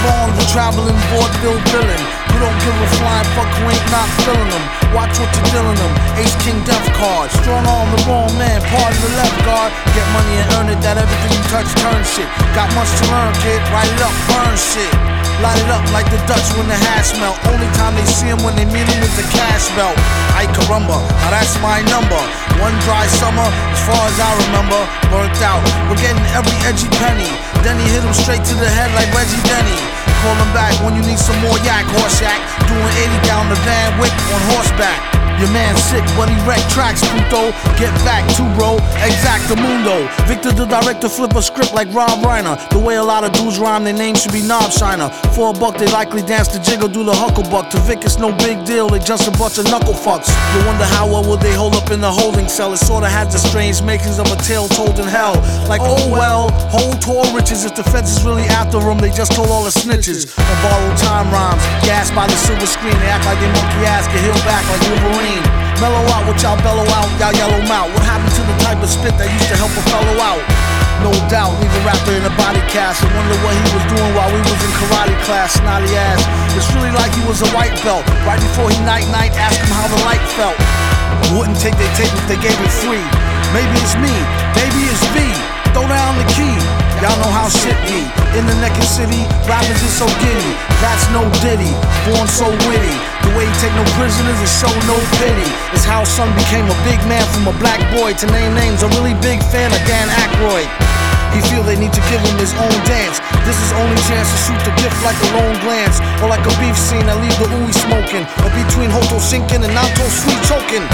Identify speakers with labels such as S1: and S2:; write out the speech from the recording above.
S1: Long, you traveling board, Bill Billin'. You don't give a flying fuck who ain't not filling them. Watch what you're dealing them. Ace King Death Card. Strong arm the wrong man, pardon the left guard. Get money and earn it, that everything you touch turn shit. Got much to learn, kid. Write it up, burn shit. Light it up like the Dutch when the hash smell. Only time they see him when they meet with the cash belt. I carumba, now that's my number. One dry summer, as far as I remember, burnt out. We're getting every edgy penny. Then he hit him straight to the head like Reggie Denny. Call him back when you need some more yak, horse yak. Doing 80 down the Van Wyck on horseback. Your man sick, but he wreck tracks, puto. Get back to bro, exacto mundo. Victor the director flip a script like Rob Reiner. The way a lot of dudes rhyme, their name should be Knob Shiner. For a buck, they likely dance the jiggle, do the hucklebuck. To Vic, it's no big deal, they just a bunch of knuckle fucks. You wonder how well would they hold up in the holding cell? It sorta has the strange makings of a tale told in hell. Like, oh well, hold tall riches. If the feds is really after them, they just told all the snitches. Or borrowed time rhymes, gassed by the silver screen. They act like they monkey ass, get healed back like Wolverine. Mellow out what y'all bellow out, y'all yellow mouth. What happened to the type of spit that used to help a fellow out? No doubt, leave a rapper in a body cast and wonder what he was doing while we was in karate class. Snotty ass. It's really like he was a white belt. Right before he night night, ask him how the light. Wouldn't take their tape if they gave it free. Maybe it's me, maybe it's V. Throw down the key. Y'all know how shit be. In the naked city, rappers is so giddy. That's no ditty, born so witty. The way he take no prisoners and show no pity. It's how son became a big man from a black boy. To name names, a really big fan of Dan Aykroyd. He feel they need to give him his own dance. This is only chance to shoot the gift like a lone glance, or like a beef scene I leave the ooey smoking, or between Hoto sinking and Nato sweet choking.